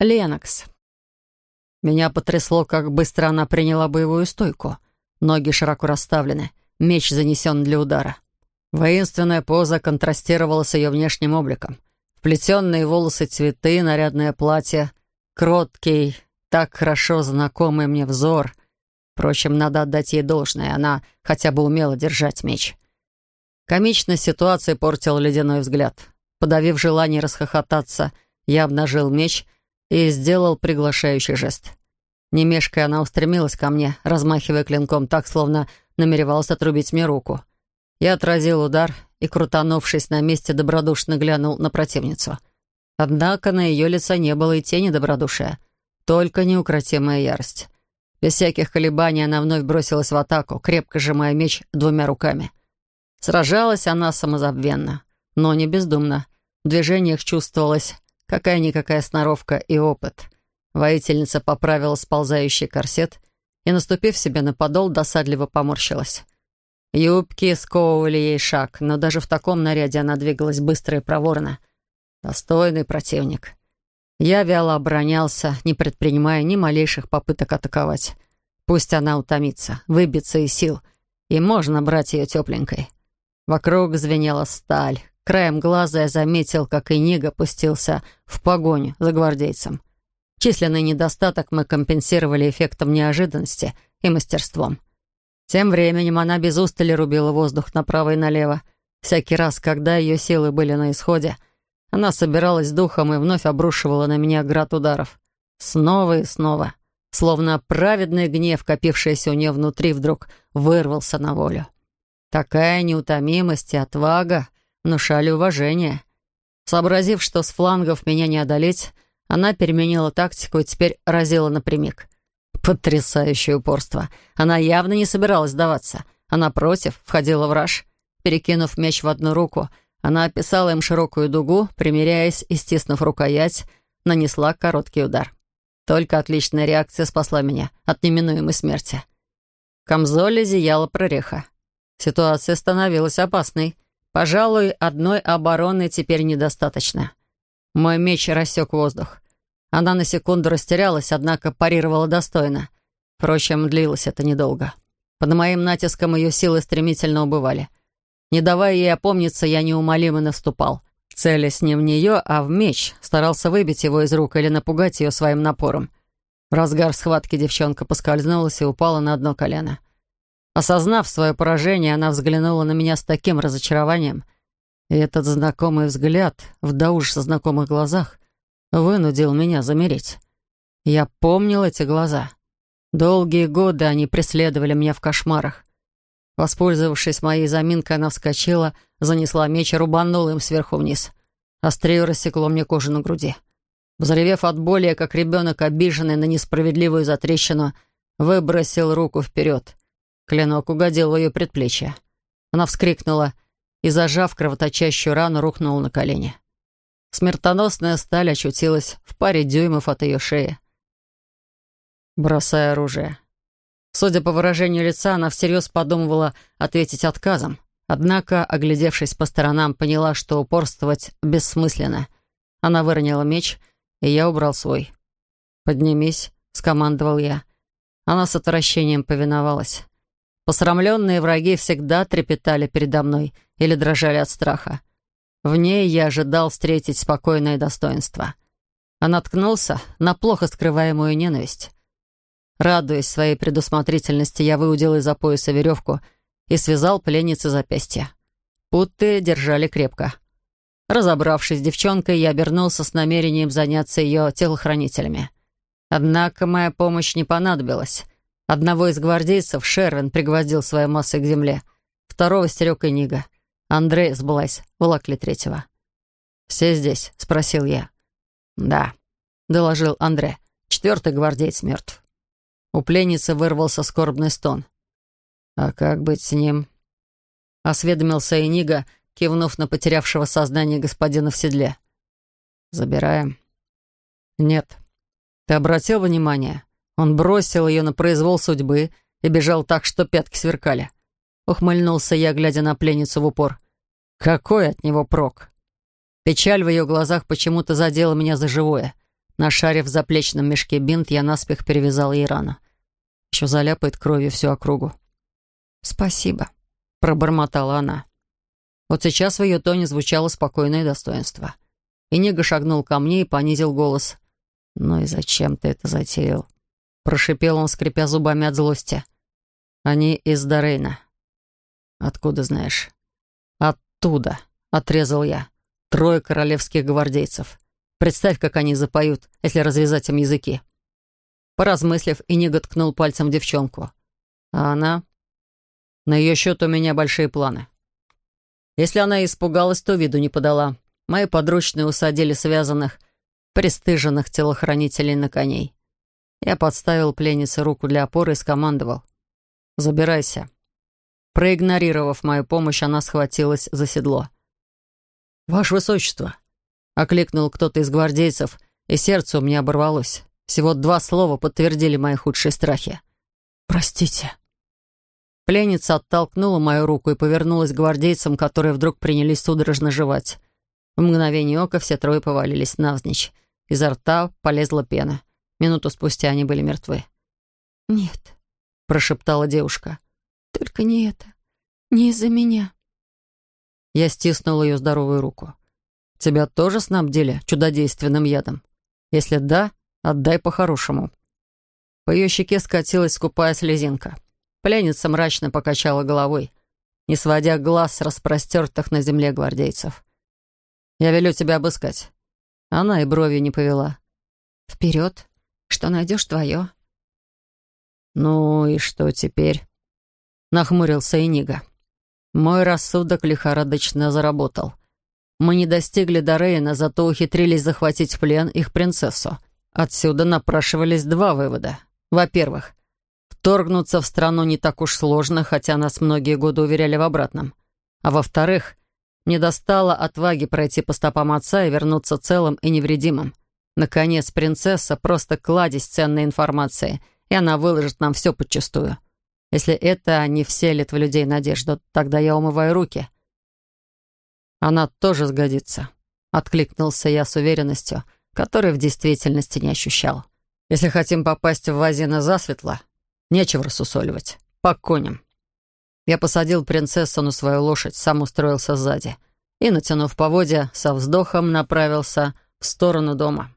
Ленокс. Меня потрясло, как быстро она приняла боевую стойку. Ноги широко расставлены, меч занесен для удара. Воинственная поза контрастировала с ее внешним обликом. Вплетенные волосы цветы, нарядное платье, кроткий, так хорошо знакомый мне взор. Впрочем, надо отдать ей должное, она хотя бы умела держать меч. Комичность ситуации портил ледяной взгляд. Подавив желание расхохотаться, я обнажил меч и сделал приглашающий жест. Не она устремилась ко мне, размахивая клинком так, словно намеревалась отрубить мне руку. Я отразил удар и, крутанувшись на месте, добродушно глянул на противницу. Однако на ее лице не было и тени добродушия, только неукротимая ярость. Без всяких колебаний она вновь бросилась в атаку, крепко сжимая меч двумя руками. Сражалась она самозабвенно, но не бездумно. В движениях чувствовалась какая-никакая сноровка и опыт. Воительница поправила сползающий корсет и, наступив себе на подол, досадливо поморщилась. Юбки сковывали ей шаг, но даже в таком наряде она двигалась быстро и проворно. Достойный противник. Я вяло оборонялся, не предпринимая ни малейших попыток атаковать. Пусть она утомится, выбиться из сил, и можно брать ее тепленькой. Вокруг звенела сталь. Краем глаза я заметил, как и Нига пустился в погоню за гвардейцем. Численный недостаток мы компенсировали эффектом неожиданности и мастерством. Тем временем она без устали рубила воздух направо и налево. Всякий раз, когда ее силы были на исходе, она собиралась духом и вновь обрушивала на меня град ударов. Снова и снова. Словно праведный гнев, копившийся у нее внутри, вдруг вырвался на волю. Такая неутомимость и отвага внушали уважение. Сообразив, что с флангов меня не одолеть, она переменила тактику и теперь разила напрямик. Потрясающее упорство. Она явно не собиралась сдаваться. Она против, входила в раж. Перекинув меч в одну руку, она описала им широкую дугу, примеряясь и, стиснув рукоять, нанесла короткий удар. Только отличная реакция спасла меня от неминуемой смерти. В камзоле зияла прореха. Ситуация становилась опасной. Пожалуй, одной обороны теперь недостаточно. Мой меч рассек воздух. Она на секунду растерялась, однако парировала достойно. Впрочем, длилось это недолго. Под моим натиском ее силы стремительно убывали. Не давая ей опомниться, я неумолимо наступал. Целясь не в нее, а в меч, старался выбить его из рук или напугать ее своим напором. В разгар схватки девчонка поскользнулась и упала на одно колено. Осознав свое поражение, она взглянула на меня с таким разочарованием, и этот знакомый взгляд в до ужаса знакомых глазах вынудил меня замереть. Я помнил эти глаза. Долгие годы они преследовали меня в кошмарах. Воспользовавшись моей заминкой, она вскочила, занесла меч и рубанула им сверху вниз. Острее рассекло мне кожу на груди. Взревев от боли, как ребенок, обиженный на несправедливую затрещину, выбросил руку вперед. Клинок угодил в ее предплечье. Она вскрикнула и, зажав кровоточащую рану, рухнула на колени. Смертоносная сталь очутилась в паре дюймов от ее шеи. Бросая оружие. Судя по выражению лица, она всерьез подумывала ответить отказом. Однако, оглядевшись по сторонам, поняла, что упорствовать бессмысленно. Она выронила меч, и я убрал свой. «Поднимись», — скомандовал я. Она с отвращением повиновалась. Посрамленные враги всегда трепетали передо мной или дрожали от страха. В ней я ожидал встретить спокойное достоинство. А наткнулся на плохо скрываемую ненависть. Радуясь своей предусмотрительности, я выудил из-за пояса веревку и связал пленницы запястья. Путы держали крепко. Разобравшись с девчонкой, я обернулся с намерением заняться ее телохранителями. Однако моя помощь не понадобилась. Одного из гвардейцев Шервин пригвоздил своей массой к земле. Второго стерег и Нига. Андрей сбылась, волокли третьего. «Все здесь?» — спросил я. «Да», — доложил Андре. «Четвертый гвардеец мертв». У пленницы вырвался скорбный стон. «А как быть с ним?» — осведомился Энига, кивнув на потерявшего сознание господина в седле. «Забираем». «Нет. Ты обратил внимание? Он бросил ее на произвол судьбы и бежал так, что пятки сверкали. Ухмыльнулся я, глядя на пленницу в упор. Какой от него прок? Печаль в ее глазах почему-то задела меня за живое. Нашарив в заплечном мешке бинт, я наспех перевязал ей рану. Еще заляпает кровью всю округу. «Спасибо», — пробормотала она. Вот сейчас в ее тоне звучало спокойное достоинство. И Нига шагнул ко мне и понизил голос. «Ну и зачем ты это затеял?» Прошипел он, скрипя зубами от злости. «Они из Дорейна». «Откуда знаешь?» «Оттуда», — отрезал я. «Трое королевских гвардейцев. Представь, как они запоют, если развязать им языки». Поразмыслив, Инига ткнул пальцем девчонку. А она... На ее счет у меня большие планы. Если она испугалась, то виду не подала. Мои подручные усадили связанных, пристыженных телохранителей на коней. Я подставил пленнице руку для опоры и скомандовал. «Забирайся». Проигнорировав мою помощь, она схватилась за седло. «Ваше Высочество!» — окликнул кто-то из гвардейцев, и сердце у меня оборвалось. Всего два слова подтвердили мои худшие страхи. «Простите». Пленница оттолкнула мою руку и повернулась к гвардейцам, которые вдруг принялись судорожно жевать. В мгновение ока все трое повалились навзничь. Изо рта полезла пена. Минуту спустя они были мертвы. «Нет», — прошептала девушка. «Только не это. Не из-за меня». Я стиснула ее здоровую руку. «Тебя тоже снабдили чудодейственным ядом? Если да, отдай по-хорошему». По ее щеке скатилась скупая слезинка. Пленница мрачно покачала головой, не сводя глаз с распростертых на земле гвардейцев. «Я велю тебя обыскать». Она и бровью не повела. «Вперед! Что найдешь твое?» «Ну и что теперь?» Нахмурился Энига. Мой рассудок лихорадочно заработал. Мы не достигли Дорейна, зато ухитрились захватить в плен их принцессу. Отсюда напрашивались два вывода. Во-первых, Вторгнуться в страну не так уж сложно, хотя нас многие годы уверяли в обратном. А во-вторых, мне достало отваги пройти по стопам отца и вернуться целым и невредимым. Наконец, принцесса просто кладезь ценной информации, и она выложит нам все подчистую. Если это не вселит в людей надежду, тогда я умываю руки. Она тоже сгодится, — откликнулся я с уверенностью, которой в действительности не ощущал. Если хотим попасть в Вазина засветло, Нечего рассусоливать. По коням. Я посадил принцессу на свою лошадь, сам устроился сзади и, натянув поводья, со вздохом направился в сторону дома.